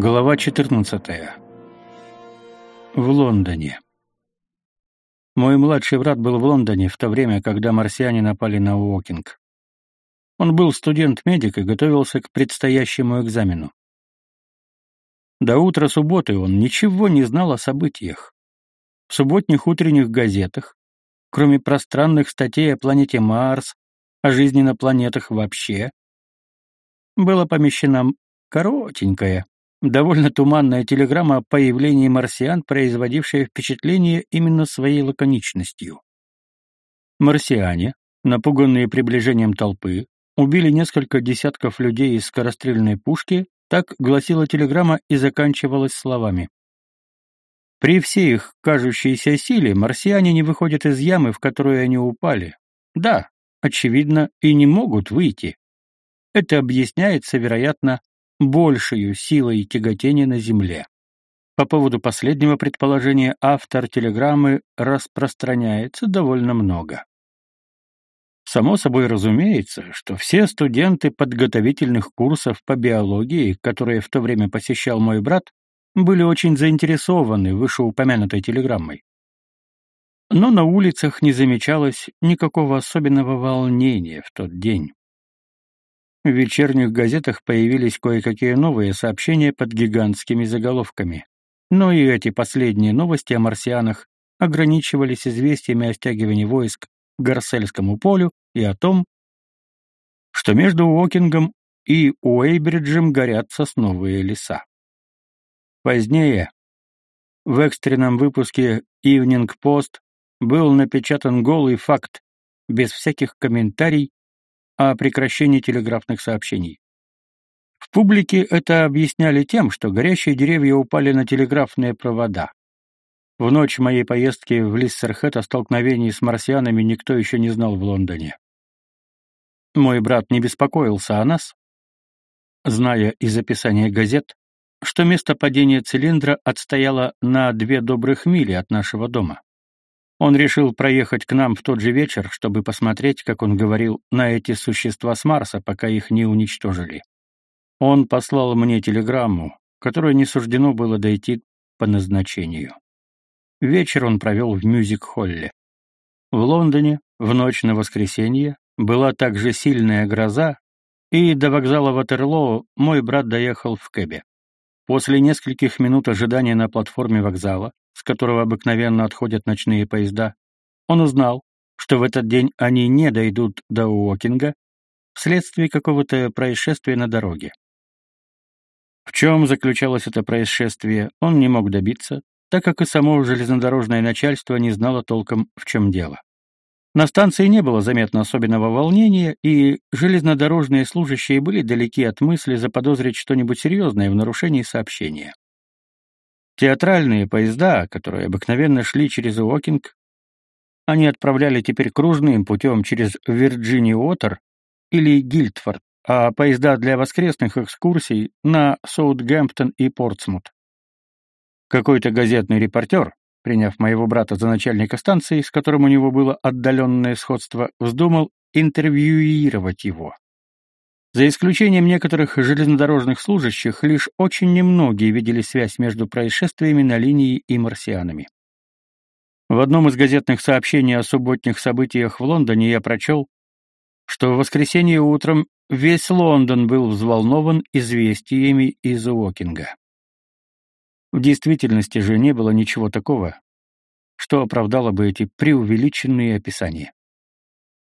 Глава 14. В Лондоне. Мой младший брат был в Лондоне в то время, когда марсиане напали на Уокинг. Он был студент-медик и готовился к предстоящему экзамену. До утра субботы он ничего не знал о событиях. В субботних утренних газетах, кроме пространных статей о планете Марс, о жизни на планетах вообще, была помещена коротенькая, довольно туманная телеграмма о появлении марсиан, производившая впечатление именно своей лаконичностью. Марсиане, напуганные приближением толпы, убили несколько десятков людей из скорострельной пушки, так гласила телеграмма и заканчивалась словами. При всей их кажущейся силе марсиане не выходят из ямы, в которую они упали. Да, очевидно, и не могут выйти. Это объясняется, вероятно, большей силой тяготения на Земле. По поводу последнего предположения автор телеграммы распространяется довольно много. Само собой разумеется, что все студенты подготовительных курсов по биологии, которые в то время посещал мой брат, были очень заинтересованы вышеупомянутой телеграммой. Но на улицах не замечалось никакого особенного волнения в тот день. В вечерних газетах появились кое-какие новые сообщения под гигантскими заголовками. Но и эти последние новости о марсианах ограничивались известиями о стягивании войск к Гарсельскому полю и о том, что между Уокингом и Уэйбриджем горят сосновые леса. Позднее, в экстренном выпуске Evening Post был напечатан голый факт, без всяких комментариев о прекращении телеграфных сообщений. В публике это объясняли тем, что горящие деревья упали на телеграфные провода. В ночь моей поездки в Лиссерхэт о столкновении с марсианами никто еще не знал в Лондоне. Мой брат не беспокоился о нас, зная из описания газет, что место падения цилиндра отстояло на две добрых мили от нашего дома. Он решил проехать к нам в тот же вечер, чтобы посмотреть, как он говорил, на эти существа с Марса, пока их не уничтожили. Он послал мне телеграмму, которой не суждено было дойти по назначению. Вечер он провел в мюзик-холле. В Лондоне в ночь на воскресенье была также сильная гроза, и до вокзала Ватерлоо мой брат доехал в кэбе. После нескольких минут ожидания на платформе вокзала с которого обыкновенно отходят ночные поезда, он узнал, что в этот день они не дойдут до Уокинга вследствие какого-то происшествия на дороге. В чем заключалось это происшествие, он не мог добиться, так как и само железнодорожное начальство не знало толком, в чем дело. На станции не было заметно особенного волнения, и железнодорожные служащие были далеки от мысли заподозрить что-нибудь серьезное в нарушении сообщения. Театральные поезда, которые обыкновенно шли через Уокинг, они отправляли теперь кружным путем через Вирджини-Уотер или Гильдфорд, а поезда для воскресных экскурсий на Саутгемптон и Портсмут. Какой-то газетный репортер, приняв моего брата за начальника станции, с которым у него было отдаленное сходство, вздумал интервьюировать его. За исключением некоторых железнодорожных служащих, лишь очень немногие видели связь между происшествиями на линии и марсианами. В одном из газетных сообщений о субботних событиях в Лондоне я прочел, что в воскресенье утром весь Лондон был взволнован известиями из Уокинга. В действительности же не было ничего такого, что оправдало бы эти преувеличенные описания.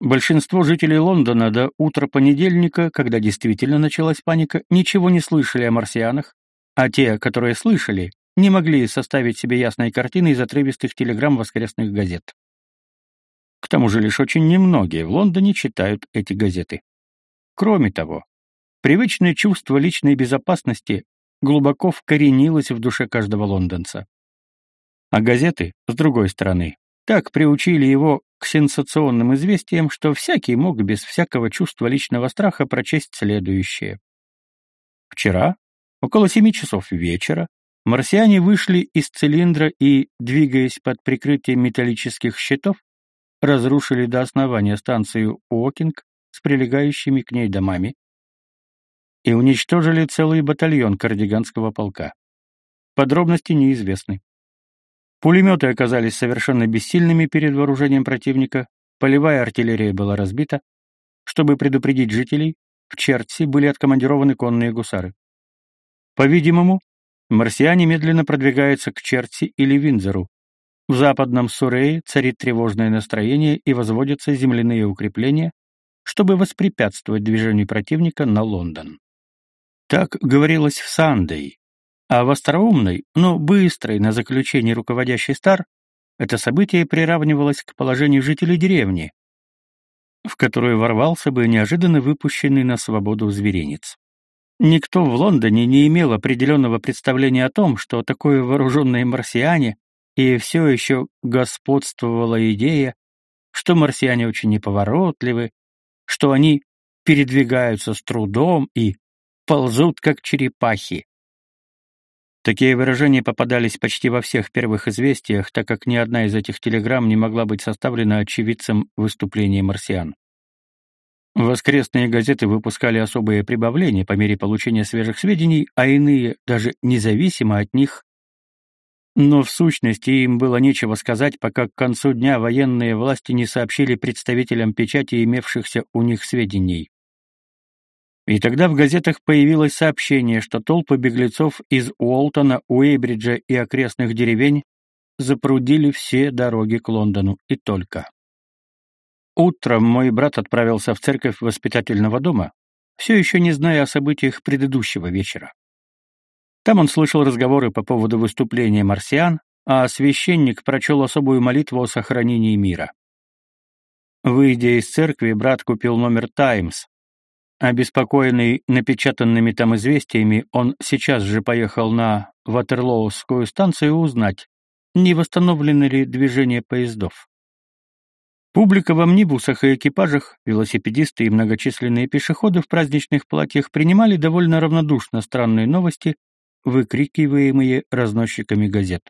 Большинство жителей Лондона до утра понедельника, когда действительно началась паника, ничего не слышали о марсианах, а те, которые слышали, не могли составить себе ясной картины из отрывистых телеграмм воскресных газет. К тому же лишь очень немногие в Лондоне читают эти газеты. Кроме того, привычное чувство личной безопасности глубоко вкоренилось в душе каждого лондонца. А газеты, с другой стороны, так приучили его к сенсационным известиям, что всякий мог без всякого чувства личного страха прочесть следующее. Вчера, около семи часов вечера, марсиане вышли из цилиндра и, двигаясь под прикрытием металлических щитов, разрушили до основания станцию Уокинг с прилегающими к ней домами, и уничтожили целый батальон кардиганского полка. Подробности неизвестны. Пулеметы оказались совершенно бессильными перед вооружением противника, полевая артиллерия была разбита. Чтобы предупредить жителей, в Чертси были откомандированы конные гусары. По-видимому, марсиане медленно продвигаются к Чертси или Винзору. В западном Сурее царит тревожное настроение и возводятся земляные укрепления, чтобы воспрепятствовать движению противника на Лондон. Так говорилось в Сандей, а в остроумной, но быстрой на заключение руководящей стар это событие приравнивалось к положению жителей деревни, в которую ворвался бы неожиданно выпущенный на свободу зверинец. Никто в Лондоне не имел определенного представления о том, что такое вооруженные марсиане, и все еще господствовала идея, что марсиане очень неповоротливы, что они передвигаются с трудом и ползут, как черепахи. Такие выражения попадались почти во всех первых известиях, так как ни одна из этих телеграмм не могла быть составлена очевидцем выступления марсиан. Воскресные газеты выпускали особые прибавления по мере получения свежих сведений, а иные, даже независимо от них. Но в сущности им было нечего сказать, пока к концу дня военные власти не сообщили представителям печати имевшихся у них сведений. И тогда в газетах появилось сообщение, что толпы беглецов из Уолтона, Уэйбриджа и окрестных деревень запрудили все дороги к Лондону и только. Утром мой брат отправился в церковь воспитательного дома, все еще не зная о событиях предыдущего вечера. Там он слышал разговоры по поводу выступления марсиан, а священник прочел особую молитву о сохранении мира. Выйдя из церкви, брат купил номер «Таймс», Обеспокоенный напечатанными там известиями, он сейчас же поехал на Ватерлоускую станцию узнать, не восстановлено ли движение поездов. Публика в амнибусах и экипажах, велосипедисты и многочисленные пешеходы в праздничных платьях принимали довольно равнодушно странные новости, выкрикиваемые разносчиками газет.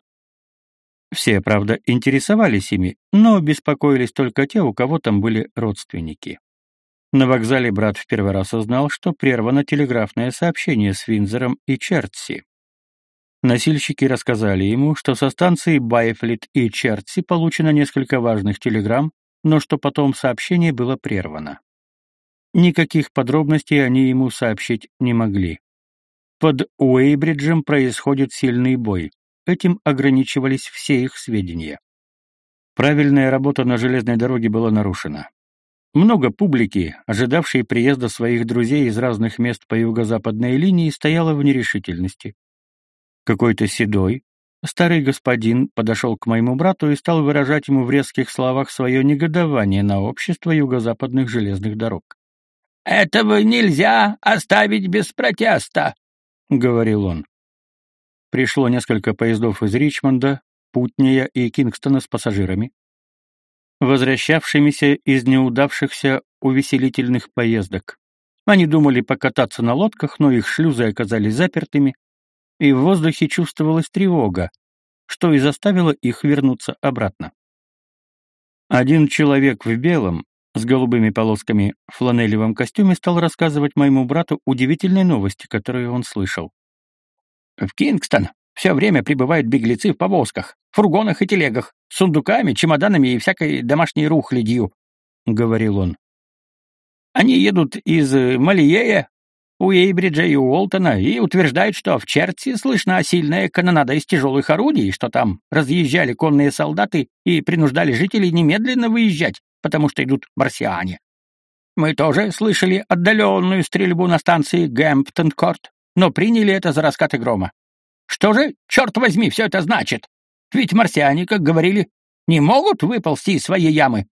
Все, правда, интересовались ими, но беспокоились только те, у кого там были родственники. На вокзале брат в первый раз узнал, что прервано телеграфное сообщение с Винзором и Чертси. Носильщики рассказали ему, что со станции Байфлит и Чертси получено несколько важных телеграмм, но что потом сообщение было прервано. Никаких подробностей они ему сообщить не могли. Под Уэйбриджем происходит сильный бой. Этим ограничивались все их сведения. Правильная работа на железной дороге была нарушена. Много публики, ожидавшей приезда своих друзей из разных мест по юго-западной линии, стояло в нерешительности. Какой-то седой, старый господин подошел к моему брату и стал выражать ему в резких словах свое негодование на общество юго-западных железных дорог. «Этого нельзя оставить без протеста», — говорил он. Пришло несколько поездов из Ричмонда, Путнея и Кингстона с пассажирами возвращавшимися из неудавшихся увеселительных поездок. Они думали покататься на лодках, но их шлюзы оказались запертыми, и в воздухе чувствовалась тревога, что и заставило их вернуться обратно. Один человек в белом, с голубыми полосками фланелевом костюме стал рассказывать моему брату удивительные новости, которые он слышал. «В Кингстон все время прибывают беглецы в повозках, фургонах и телегах, с сундуками, чемоданами и всякой домашней рухлядью», — говорил он. «Они едут из Малиея, Уэйбриджа и Уолтона и утверждают, что в Черти слышна сильная канонада из тяжелых орудий, что там разъезжали конные солдаты и принуждали жителей немедленно выезжать, потому что идут марсиане. Мы тоже слышали отдаленную стрельбу на станции Гэмптон-Корт, но приняли это за раскаты грома. Что же, черт возьми, все это значит? Ведь марсиане, как говорили, не могут выползти из своей ямы.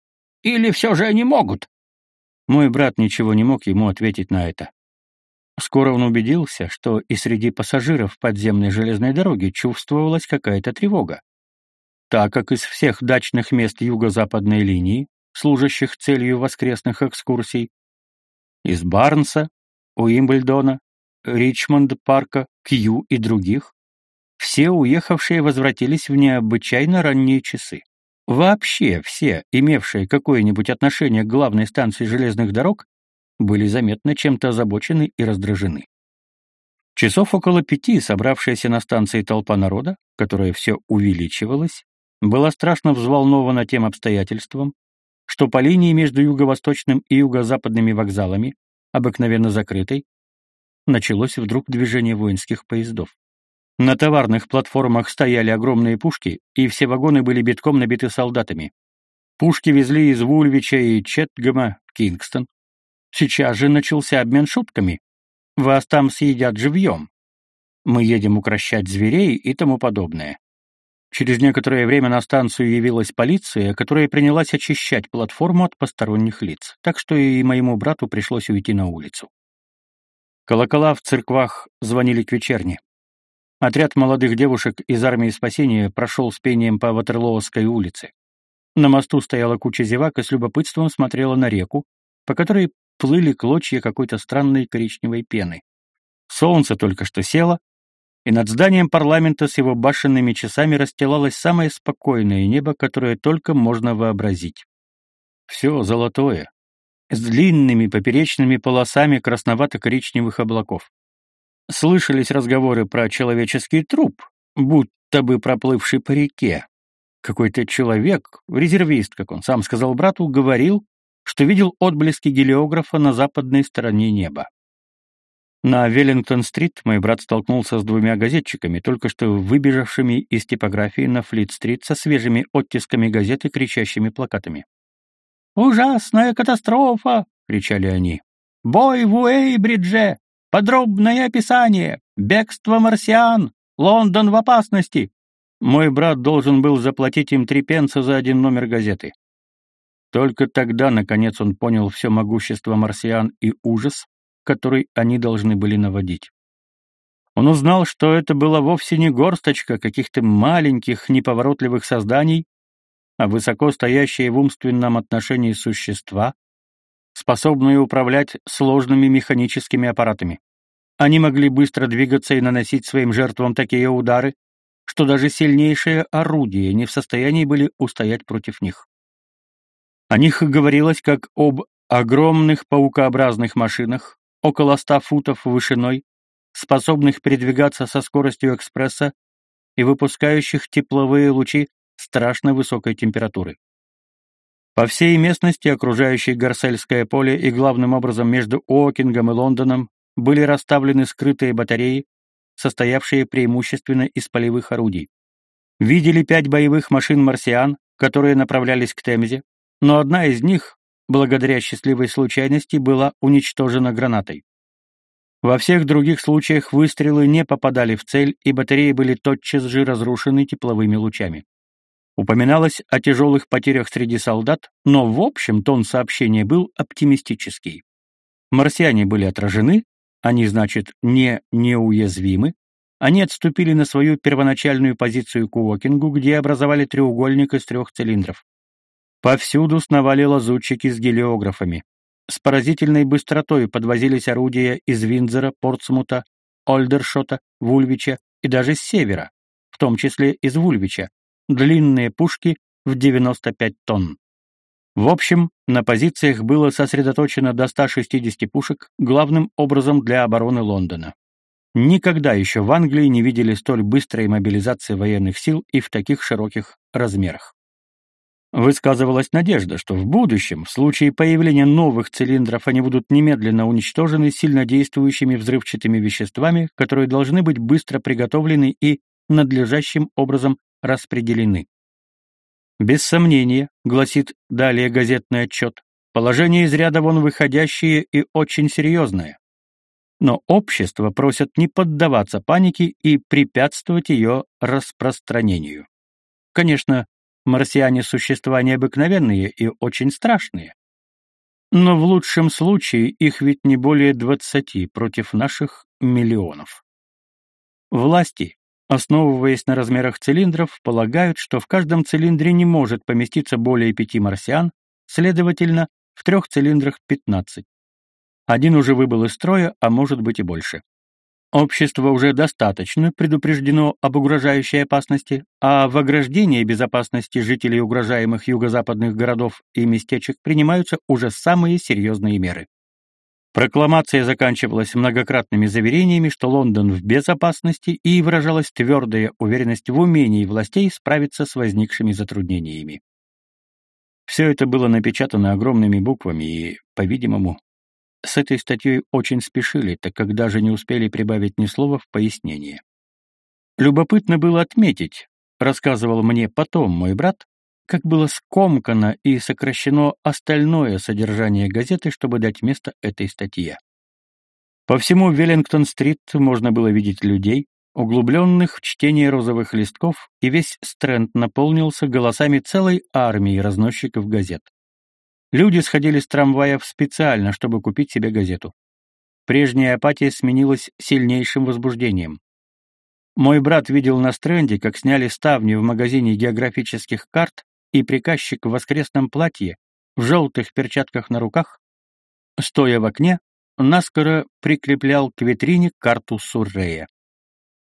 Или все же они могут? Мой брат ничего не мог ему ответить на это. Скоро он убедился, что и среди пассажиров подземной железной дороги чувствовалась какая-то тревога. Так как из всех дачных мест юго-западной линии, служащих целью воскресных экскурсий, из Барнса, Уимблдона, Ричмонд-парка, Кью и других, все уехавшие возвратились в необычайно ранние часы. Вообще все, имевшие какое-нибудь отношение к главной станции железных дорог, были заметно чем-то озабочены и раздражены. Часов около пяти собравшаяся на станции толпа народа, которая все увеличивалась, была страшно взволнована тем обстоятельством, что по линии между юго-восточным и юго-западными вокзалами, обыкновенно закрытой, началось вдруг движение воинских поездов. На товарных платформах стояли огромные пушки, и все вагоны были битком набиты солдатами. Пушки везли из Вульвича и Четгама в Кингстон. Сейчас же начался обмен шутками. Вас там съедят живьем. Мы едем укращать зверей и тому подобное. Через некоторое время на станцию явилась полиция, которая принялась очищать платформу от посторонних лиц, так что и моему брату пришлось уйти на улицу. Колокола в церквах звонили к вечерне. Отряд молодых девушек из армии спасения прошел с пением по Ватерлоовской улице. На мосту стояла куча зевак и с любопытством смотрела на реку, по которой плыли клочья какой-то странной коричневой пены. Солнце только что село, и над зданием парламента с его башенными часами расстилалось самое спокойное небо, которое только можно вообразить. Все золотое, с длинными поперечными полосами красновато-коричневых облаков. Слышались разговоры про человеческий труп, будто бы проплывший по реке. Какой-то человек, резервист, как он сам сказал брату, говорил, что видел отблески гелиографа на западной стороне неба. На Веллингтон-стрит мой брат столкнулся с двумя газетчиками, только что выбежавшими из типографии на Флит-стрит со свежими оттисками газеты, кричащими плакатами. «Ужасная катастрофа!» — кричали они. «Бой в Уэйбридже! Подробное описание! Бегство марсиан! Лондон в опасности!» Мой брат должен был заплатить им три пенса за один номер газеты. Только тогда, наконец, он понял все могущество марсиан и ужас, который они должны были наводить. Он узнал, что это была вовсе не горсточка каких-то маленьких, неповоротливых созданий, а высоко стоящие в умственном отношении существа, способные управлять сложными механическими аппаратами. Они могли быстро двигаться и наносить своим жертвам такие удары, что даже сильнейшие орудия не в состоянии были устоять против них. О них говорилось как об огромных паукообразных машинах, около ста футов вышиной, способных передвигаться со скоростью экспресса и выпускающих тепловые лучи страшно высокой температуры. По всей местности, окружающей Гарсельское поле и главным образом между Уокингом и Лондоном, были расставлены скрытые батареи, состоявшие преимущественно из полевых орудий. Видели пять боевых машин «Марсиан», которые направлялись к Темзе, но одна из них, благодаря счастливой случайности, была уничтожена гранатой. Во всех других случаях выстрелы не попадали в цель, и батареи были тотчас же разрушены тепловыми лучами. Упоминалось о тяжелых потерях среди солдат, но в общем тон сообщения был оптимистический. Марсиане были отражены, они, значит, не неуязвимы, они отступили на свою первоначальную позицию к Уокингу, где образовали треугольник из трех цилиндров. Повсюду сновали лазутчики с гелиографами. С поразительной быстротой подвозились орудия из Виндзора, Портсмута, Ольдершота, Вульвича и даже с севера, в том числе из Вульвича, длинные пушки в 95 тонн. В общем, на позициях было сосредоточено до 160 пушек, главным образом для обороны Лондона. Никогда еще в Англии не видели столь быстрой мобилизации военных сил и в таких широких размерах. Высказывалась надежда, что в будущем, в случае появления новых цилиндров, они будут немедленно уничтожены сильнодействующими взрывчатыми веществами, которые должны быть быстро приготовлены и надлежащим образом распределены. Без сомнения, гласит далее газетный отчет, положение из ряда вон выходящее и очень серьезное. Но общество просят не поддаваться панике и препятствовать ее распространению. Конечно, марсиане — существа необыкновенные и очень страшные. Но в лучшем случае их ведь не более двадцати против наших миллионов. Власти, основываясь на размерах цилиндров, полагают, что в каждом цилиндре не может поместиться более пяти марсиан, следовательно, в трех цилиндрах 15. Один уже выбыл из строя, а может быть и больше. Общество уже достаточно предупреждено об угрожающей опасности, а в ограждении безопасности жителей угрожаемых юго-западных городов и местечек принимаются уже самые серьезные меры. Прокламация заканчивалась многократными заверениями, что Лондон в безопасности, и выражалась твердая уверенность в умении властей справиться с возникшими затруднениями. Все это было напечатано огромными буквами и, по-видимому, с этой статьей очень спешили, так как даже не успели прибавить ни слова в пояснение. Любопытно было отметить, рассказывал мне потом мой брат, как было скомкано и сокращено остальное содержание газеты, чтобы дать место этой статье. По всему Веллингтон-стрит можно было видеть людей, углубленных в чтение розовых листков, и весь Стрэнд наполнился голосами целой армии разносчиков газет. Люди сходили с трамваев специально, чтобы купить себе газету. Прежняя апатия сменилась сильнейшим возбуждением. Мой брат видел на стренде, как сняли ставни в магазине географических карт, и приказчик в воскресном платье, в желтых перчатках на руках, стоя в окне, наскоро прикреплял к витрине карту Суррея.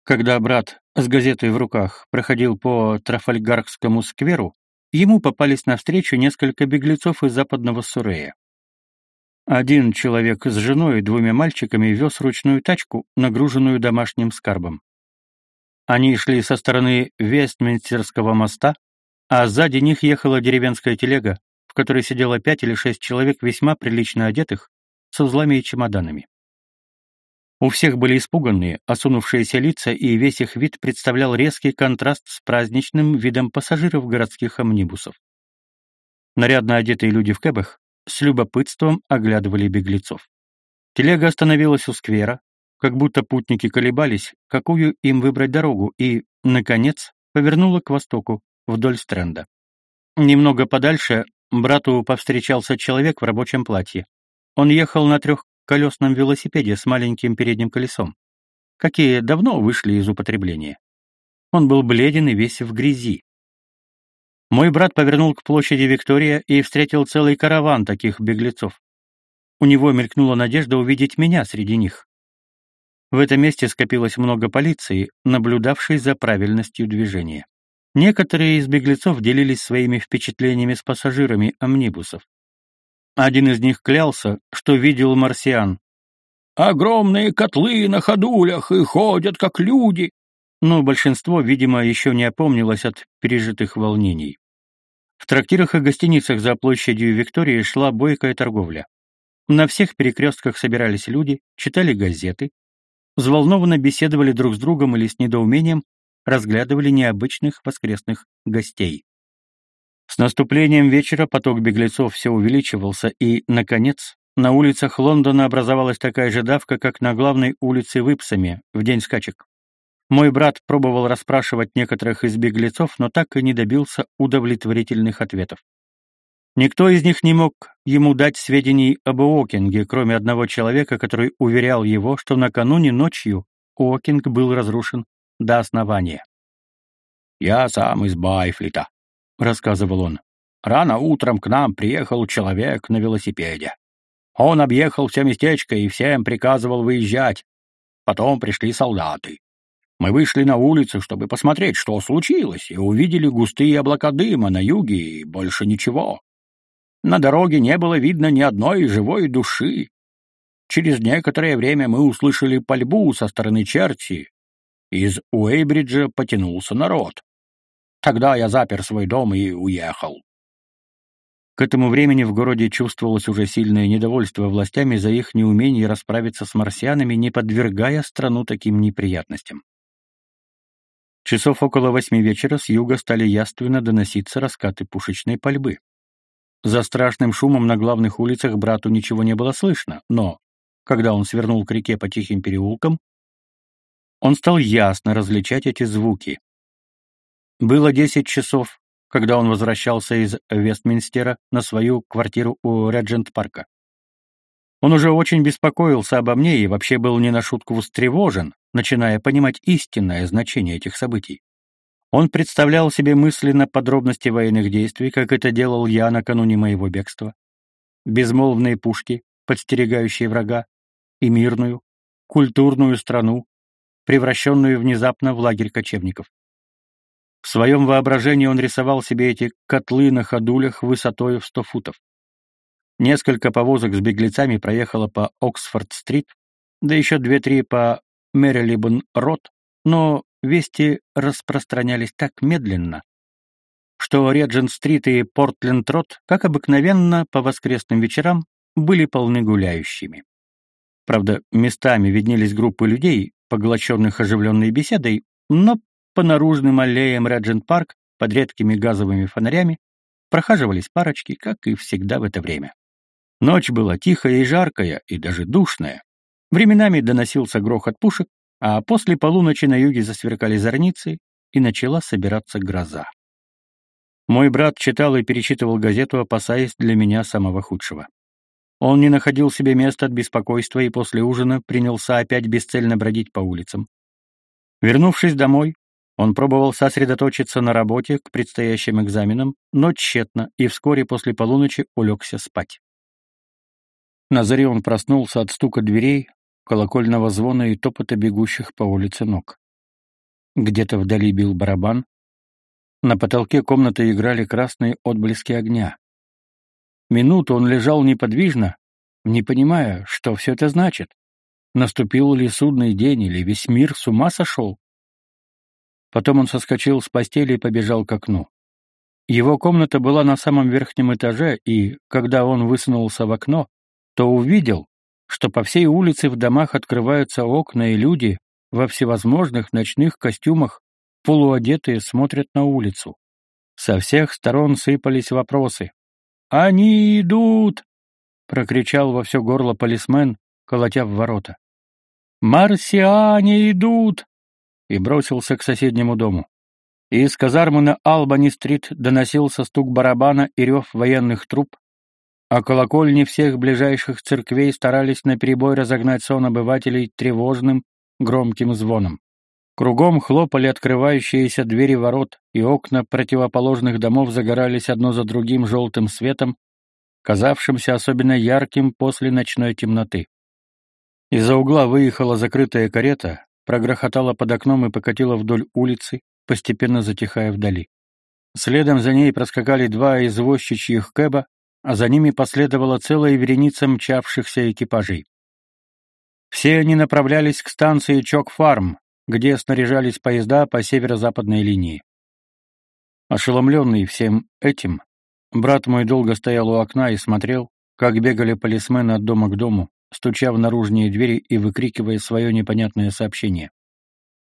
Когда брат с газетой в руках проходил по Трафальгарскому скверу, ему попались навстречу несколько беглецов из западного Суррея. Один человек с женой и двумя мальчиками вез ручную тачку, нагруженную домашним скарбом. Они шли со стороны Вестминстерского моста, а сзади них ехала деревенская телега, в которой сидело пять или шесть человек весьма прилично одетых, с узлами и чемоданами. У всех были испуганные, осунувшиеся лица, и весь их вид представлял резкий контраст с праздничным видом пассажиров городских амнибусов. Нарядно одетые люди в кэбах с любопытством оглядывали беглецов. Телега остановилась у сквера, как будто путники колебались, какую им выбрать дорогу, и, наконец, повернула к востоку, вдоль стренда. Немного подальше брату повстречался человек в рабочем платье. Он ехал на трехколесном велосипеде с маленьким передним колесом, какие давно вышли из употребления. Он был бледен и весь в грязи. Мой брат повернул к площади Виктория и встретил целый караван таких беглецов. У него мелькнула надежда увидеть меня среди них. В этом месте скопилось много полиции, наблюдавшей за правильностью движения. Некоторые из беглецов делились своими впечатлениями с пассажирами амнибусов. Один из них клялся, что видел марсиан. «Огромные котлы на ходулях и ходят, как люди!» Но большинство, видимо, еще не опомнилось от пережитых волнений. В трактирах и гостиницах за площадью Виктории шла бойкая торговля. На всех перекрестках собирались люди, читали газеты, взволнованно беседовали друг с другом или с недоумением разглядывали необычных воскресных гостей. С наступлением вечера поток беглецов все увеличивался, и, наконец, на улицах Лондона образовалась такая же давка, как на главной улице в Ипсаме в день скачек. Мой брат пробовал расспрашивать некоторых из беглецов, но так и не добился удовлетворительных ответов. Никто из них не мог ему дать сведений об Уокинге, кроме одного человека, который уверял его, что накануне ночью Уокинг был разрушен до основания. «Я сам из Байфлита», — рассказывал он. «Рано утром к нам приехал человек на велосипеде. Он объехал все местечко и всем приказывал выезжать. Потом пришли солдаты. Мы вышли на улицу, чтобы посмотреть, что случилось, и увидели густые облака дыма на юге и больше ничего. На дороге не было видно ни одной живой души. Через некоторое время мы услышали пальбу со стороны Черти, из Уэйбриджа потянулся народ. Тогда я запер свой дом и уехал. К этому времени в городе чувствовалось уже сильное недовольство властями за их неумение расправиться с марсианами, не подвергая страну таким неприятностям. Часов около восьми вечера с юга стали яственно доноситься раскаты пушечной пальбы. За страшным шумом на главных улицах брату ничего не было слышно, но, когда он свернул к реке по тихим переулкам, он стал ясно различать эти звуки. Было десять часов, когда он возвращался из Вестминстера на свою квартиру у Реджент-парка. Он уже очень беспокоился обо мне и вообще был не на шутку встревожен, начиная понимать истинное значение этих событий. Он представлял себе мысленно подробности военных действий, как это делал я накануне моего бегства. Безмолвные пушки, подстерегающие врага, и мирную, культурную страну, превращенную внезапно в лагерь кочевников. В своем воображении он рисовал себе эти котлы на ходулях высотой в сто футов. Несколько повозок с беглецами проехало по Оксфорд-стрит, да еще две-три по Мэрилибон-рот, но вести распространялись так медленно, что Реджент-стрит и Портленд-рот, как обыкновенно, по воскресным вечерам были полны гуляющими. Правда, местами виднелись группы людей, поглощенных оживленной беседой, но по наружным аллеям Реджент-парк под редкими газовыми фонарями прохаживались парочки, как и всегда в это время. Ночь была тихая и жаркая, и даже душная. Временами доносился грохот пушек, а после полуночи на юге засверкали зорницы, и начала собираться гроза. Мой брат читал и перечитывал газету, опасаясь для меня самого худшего. Он не находил себе места от беспокойства и после ужина принялся опять бесцельно бродить по улицам. Вернувшись домой, он пробовал сосредоточиться на работе к предстоящим экзаменам, но тщетно, и вскоре после полуночи улегся спать. На заре он проснулся от стука дверей, колокольного звона и топота бегущих по улице ног. Где-то вдали бил барабан. На потолке комнаты играли красные отблески огня. Минуту он лежал неподвижно, не понимая, что все это значит. Наступил ли судный день, или весь мир с ума сошел? Потом он соскочил с постели и побежал к окну. Его комната была на самом верхнем этаже, и, когда он высунулся в окно, то увидел, что по всей улице в домах открываются окна, и люди во всевозможных ночных костюмах, полуодетые, смотрят на улицу. Со всех сторон сыпались вопросы. «Они идут!» — прокричал во все горло полисмен, колотя в ворота. «Марсиане идут!» и бросился к соседнему дому. Из казармы на Албани-стрит доносился стук барабана и рев военных труп, а колокольни всех ближайших церквей старались наперебой разогнать сон обывателей тревожным, громким звоном. Кругом хлопали открывающиеся двери ворот, и окна противоположных домов загорались одно за другим желтым светом, казавшимся особенно ярким после ночной темноты. Из-за угла выехала закрытая карета, прогрохотала под окном и покатила вдоль улицы, постепенно затихая вдали. Следом за ней проскакали два извозчичьих кэба, а за ними последовала целая вереница мчавшихся экипажей. Все они направлялись к станции Чок-Фарм, где снаряжались поезда по северо-западной линии. Ошеломленный всем этим, брат мой долго стоял у окна и смотрел, как бегали полисмены от дома к дому, стуча в наружные двери и выкрикивая свое непонятное сообщение.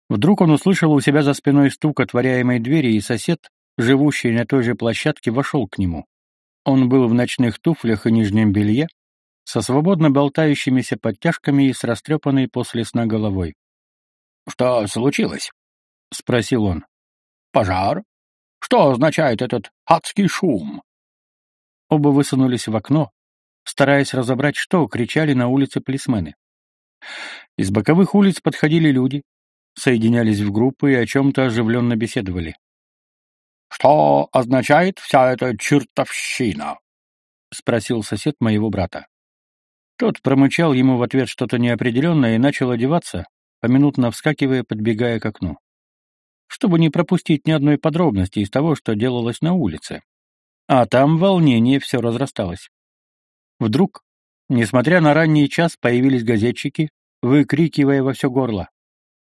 Вдруг он услышал у себя за спиной стук отворяемой двери, и сосед, живущий на той же площадке, вошел к нему. Он был в ночных туфлях и нижнем белье, со свободно болтающимися подтяжками и с растрепанной после сна головой. «Что случилось?» — спросил он. «Пожар? Что означает этот адский шум?» Оба высунулись в окно, стараясь разобрать, что кричали на улице полисмены. Из боковых улиц подходили люди, соединялись в группы и о чем-то оживленно беседовали. «Что означает вся эта чертовщина?» — спросил сосед моего брата. Тот промычал ему в ответ что-то неопределенное и начал одеваться, поминутно вскакивая, подбегая к окну. Чтобы не пропустить ни одной подробности из того, что делалось на улице. А там волнение все разрасталось. Вдруг, несмотря на ранний час, появились газетчики, выкрикивая во все горло.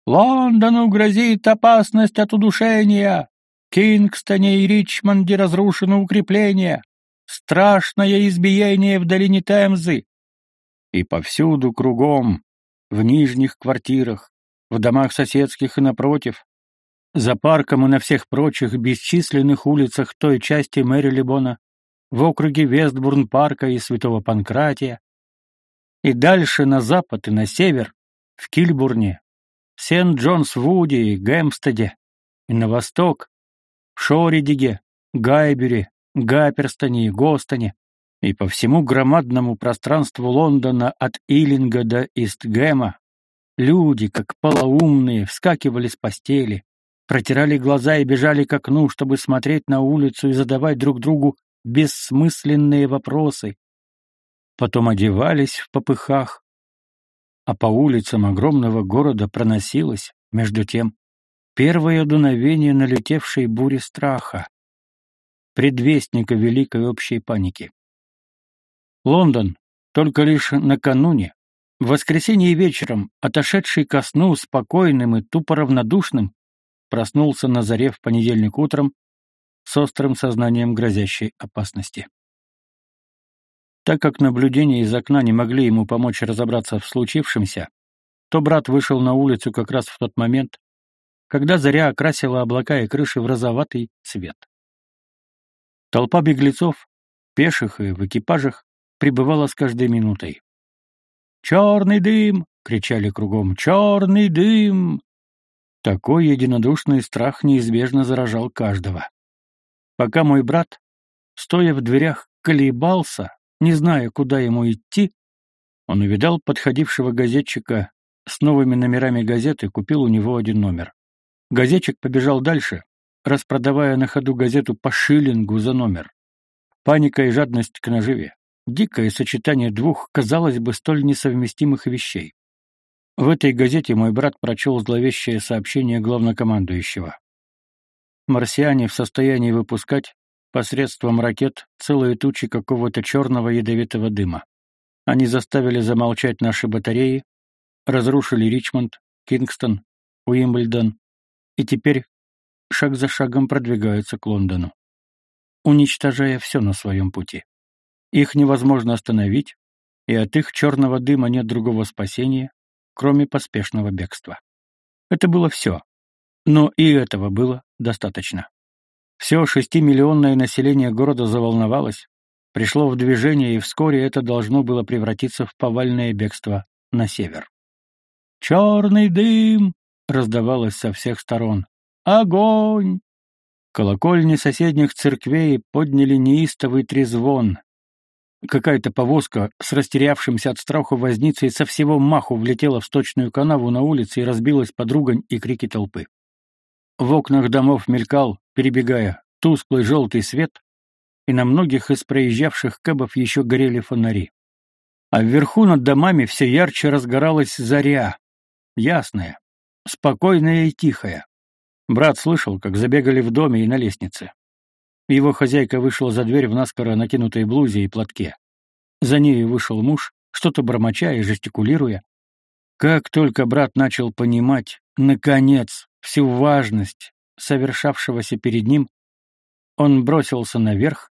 «Лондону грозит опасность от удушения! Кингстоне и Ричмонде разрушено укрепление! Страшное избиение в долине Темзы!» И повсюду кругом, в нижних квартирах, в домах соседских и напротив, за парком и на всех прочих бесчисленных улицах той части Мэри-Лебона, в округе Вестбурн-парка и Святого Панкратия, и дальше на запад и на север, в Кильбурне, Сент-Джонс-Вуде и Гэмстеде, и на восток, в Шоридиге, Гайбере, Гаперстоне и Гостоне, и по всему громадному пространству Лондона от Иллинга до Истгэма люди, как полоумные, вскакивали с постели, протирали глаза и бежали к окну, чтобы смотреть на улицу и задавать друг другу бессмысленные вопросы. Потом одевались в попыхах, а по улицам огромного города проносилось, между тем, первое дуновение налетевшей бури страха, предвестника великой общей паники. Лондон, только лишь накануне, в воскресенье вечером, отошедший ко сну спокойным и тупо равнодушным, проснулся на заре в понедельник утром с острым сознанием грозящей опасности. Так как наблюдения из окна не могли ему помочь разобраться в случившемся, то брат вышел на улицу как раз в тот момент, когда заря окрасила облака и крыши в розоватый цвет. Толпа беглецов, пеших и в экипажах, прибывала с каждой минутой. «Черный дым!» — кричали кругом. «Черный дым!» Такой единодушный страх неизбежно заражал каждого. Пока мой брат, стоя в дверях, колебался, не зная, куда ему идти, он увидал подходившего газетчика с новыми номерами газеты, купил у него один номер. Газетчик побежал дальше, распродавая на ходу газету по шиллингу за номер. Паника и жадность к наживе. Дикое сочетание двух, казалось бы, столь несовместимых вещей. В этой газете мой брат прочел зловещее сообщение главнокомандующего. Марсиане в состоянии выпускать посредством ракет целые тучи какого-то черного ядовитого дыма. Они заставили замолчать наши батареи, разрушили Ричмонд, Кингстон, Уимблдон и теперь шаг за шагом продвигаются к Лондону, уничтожая все на своем пути. Их невозможно остановить, и от их черного дыма нет другого спасения, кроме поспешного бегства. Это было все. Но и этого было достаточно. Все шестимиллионное население города заволновалось, пришло в движение, и вскоре это должно было превратиться в повальное бегство на север. «Черный дым!» — раздавалось со всех сторон. «Огонь!» Колокольни соседних церквей подняли неистовый трезвон, Какая-то повозка с растерявшимся от страха возницей со всего маху влетела в сточную канаву на улице и разбилась под ругань и крики толпы. В окнах домов мелькал, перебегая, тусклый желтый свет, и на многих из проезжавших кэбов еще горели фонари. А вверху над домами все ярче разгоралась заря, ясная, спокойная и тихая. Брат слышал, как забегали в доме и на лестнице. Его хозяйка вышла за дверь в наскоро накинутой блузе и платке. За ней вышел муж, что-то бормоча и жестикулируя. Как только брат начал понимать, наконец, всю важность совершавшегося перед ним, он бросился наверх,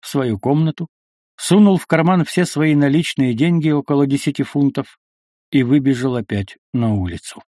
в свою комнату, сунул в карман все свои наличные деньги около десяти фунтов и выбежал опять на улицу.